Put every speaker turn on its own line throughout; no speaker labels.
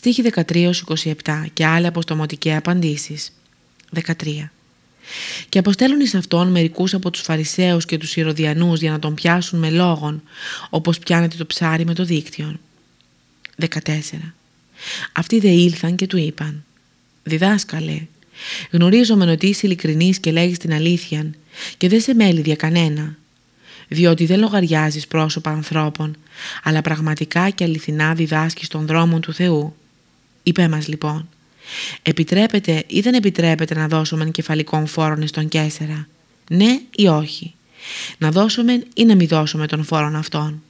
Στίχη 13-27 και άλλοι αποστομωτικές απαντήσεις. 13. Και αποστέλουν εις αυτόν μερικούς από τους Φαρισαίους και τους Ηρωδιανούς για να τον πιάσουν με λόγων, όπως πιάνεται το ψάρι με το δίκτυο. 14. Αυτοί δε ήλθαν και του είπαν «Διδάσκαλε, γνωρίζομαι ότι είσαι ειλικρινής και λέγεις την αλήθεια και δεν σε μέλει δια κανένα, διότι δεν λογαριάζεις πρόσωπα ανθρώπων, αλλά πραγματικά και αληθινά διδάσκεις των δρόμων του Θεού. Είπε μας λοιπόν, επιτρέπεται ή δεν επιτρέπεται να δώσουμε κεφαλικών φόρων στον Κέσσερα, ναι ή όχι, να δώσουμε ή να μην δώσουμε των φόρων αυτών.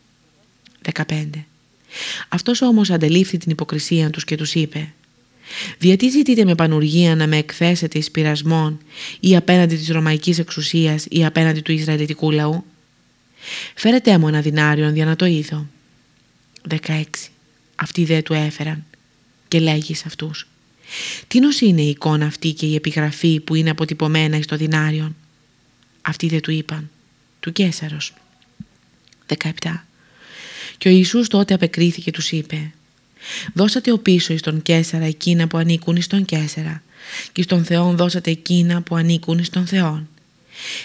15. Αυτός όμως αντελήφθη την υποκρισία τους και τους είπε «Γιατί ζητείτε με πανουργία να με εκθέσετε εις πειρασμών ή απέναντι της Ρωμαϊκής εξουσίας ή απέναντι του Ισραηλιτικού λαού» Φέρετε μου ένα δινάριον για να το είδω. 16. Αυτοί δε του έφεραν και λέγεις σε αυτούς. Τι νος είναι η εικόνα αυτή και η επιγραφή που είναι αποτυπωμένα στο δινάριον; Αυτοί δε του είπαν. Του Κέσαρος. 17. Και ο Ιησούς τότε απεκρίθηκε τους είπε «Δώσατε ο πίσω εις τον Κέσαρα εκείνα που ανήκουν εις τον Κέσαρα και στον Θεόν δώσατε εκείνα που ανήκουν εις τον Θεόν.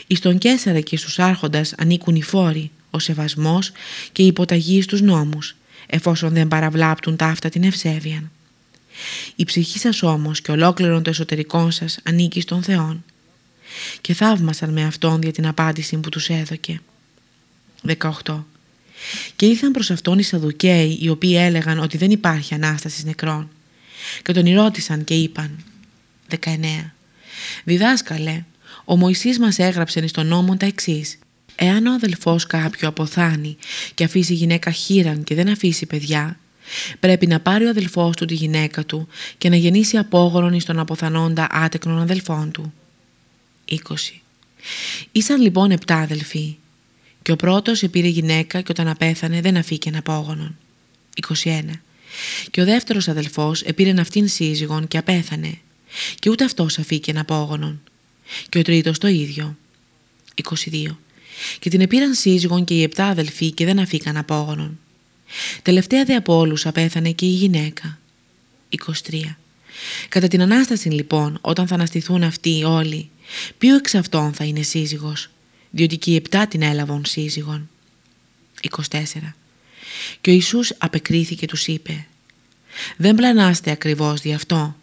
Εις τον Κέσαρα και στους άρχοντας ανήκουν οι φόροι, ο σεβασμός και η υποταγή στους νόμους, εφόσον δεν παραβλάπτουν ταύτα την ευσέβεια. Η ψυχή σας όμως και ολόκληρον το εσωτερικό σας ανήκει στον Θεόν. Και θαύμασαν με Αυτόν για την απάντηση που τους έδωκε. 18. Και ήρθαν προς Αυτόν οι Σαδουκαίοι οι οποίοι έλεγαν ότι δεν υπάρχει Ανάσταση νεκρών. Και τον ρώτησαν και είπαν 19. Διδάσκαλε, ο Μωυσής μας έγραψε στον νόμο τα εξής. Εάν ο αδελφός κάποιου αποθάνει και αφήσει γυναίκα χείραν και δεν αφήσει παιδιά, πρέπει να πάρει ο αδελφός του τη γυναίκα του και να γεννήσει απόγορον εις τον αποθανόντα άτεκνων αδελφών του. 20. Ήσαν λοιπόν επτά αδελφοί και ο πρώτος επήρε γυναίκα και όταν απέθανε δεν αφήκε απόγονον. 21. Και ο δεύτερος αδελφός επήρε αυτήν σύζυγον και απέθανε και ούτε αυτός αφήκε απόγονον και ο τρίτος το ίδιο. 22. Και την επήραν σύζυγον και οι επτά αδελφοί και δεν αφήκαν απόγονον. Τελευταία δε από όλους απέθανε και η γυναίκα. 23. Κατά την Ανάσταση λοιπόν, όταν θα αναστηθούν αυτοί όλοι, ποιο εξ αυτών θα είναι σύζυγος, διότι και οι επτά την έλαβαν σύζυγον. 24. Και ο Ιησούς απεκρίθηκε τους είπε «Δεν πλανάστε ακριβώς δι' αυτό.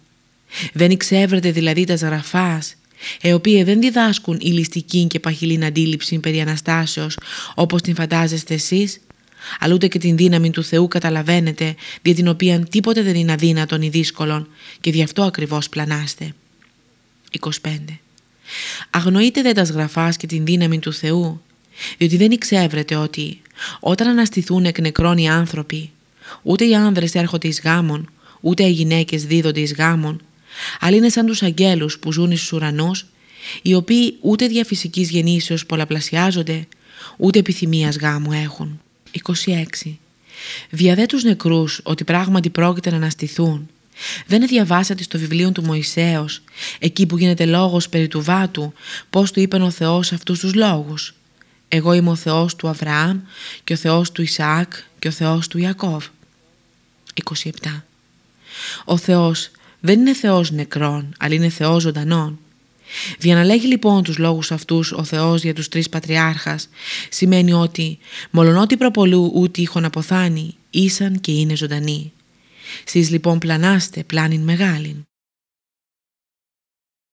Δεν εξεύρετε δηλαδή τα γραφάς οι οποίοι δεν διδάσκουν η ληστική και παχυλήν αντίληψη περί Αναστάσεως όπως την φαντάζεστε εσείς, αλλά ούτε και την δύναμη του Θεού καταλαβαίνετε, δια την οποία τίποτε δεν είναι αδύνατον ή δύσκολον και γι' αυτό ακριβώς πλανάστε. 25. Αγνοείτε δε τας γραφάς και την δύναμη του Θεού, διότι δεν εξεύρετε ότι όταν αναστηθούν εκ νεκρών οι άνθρωποι, ούτε οι άνδρες έρχονται εις γάμων, ούτε οι γυναίκες δίδονται εις γάμων, αλλά είναι σαν τους αγγέλους που ζουν στους ουρανούς, οι οποίοι ούτε δια φυσικής γεννήσεως πολλαπλασιάζονται, ούτε επιθυμίας γάμου έχουν. 26. Διαδέ τους νεκρούς ότι πράγματι πρόκειται να αναστηθούν. Δεν διαβάσατε στο βιβλίο του Μωυσέως, εκεί που γίνεται λόγος περί του βάτου, πώς του είπε ο Θεός αυτούς τους λόγους. Εγώ είμαι ο Θεός του Αβραάμ και ο Θεός του Ισαάκ και ο Θεός του Ιακώβ. 27. Ο Θεός δεν είναι Θεός νεκρών, αλλά είναι Θεός ζωντανών. Διαναλέγει λοιπόν τους λόγους αυτούς ο Θεός για τους τρεις πατριάρχας, σημαίνει ότι μολονότι προπολού ούτε ήχον αποθάνει, ήσαν και είναι ζωντανοί. Σεις λοιπόν πλανάστε πλάνην μεγάλην.